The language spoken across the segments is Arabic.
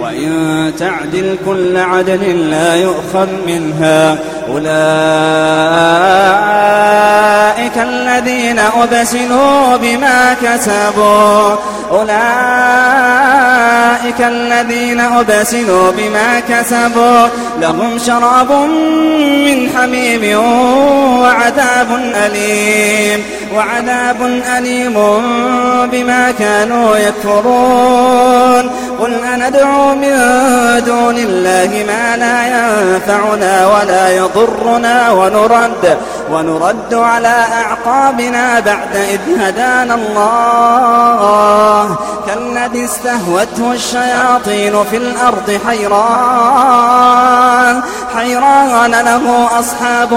وإن تعدل كل عدل لا يؤخذ منها أولئك الذين أبسلوا بما كسبوا أولئك الذين أبسلوا بما كسبوا لهم شراب من حميم وعذاب أليم وعذاب أليم بما كانوا يكفرون. قل أندعو من دون الله ما لا ينفعنا ولا يضرنا ونرد ونرد على أعقابنا بعد إذ هدانا الله. كالذي استهوته الشياطين في الأرض حيران حيران له أصحاب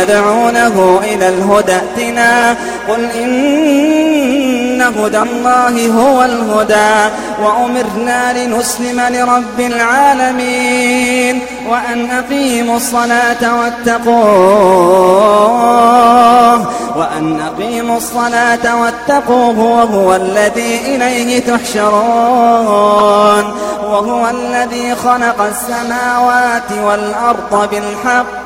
يدعونه إلى الهدى ائتنا. قل إن هدى الله هو الهدى وأمرنا لنسلم لرب العالمين. وأن أقيموا الصلاة واتقوه وأن أقيموا الصلاة واتقوه وهو الذي إليه تحشرون. وهو الذي خلق السماوات والأرض بالحق.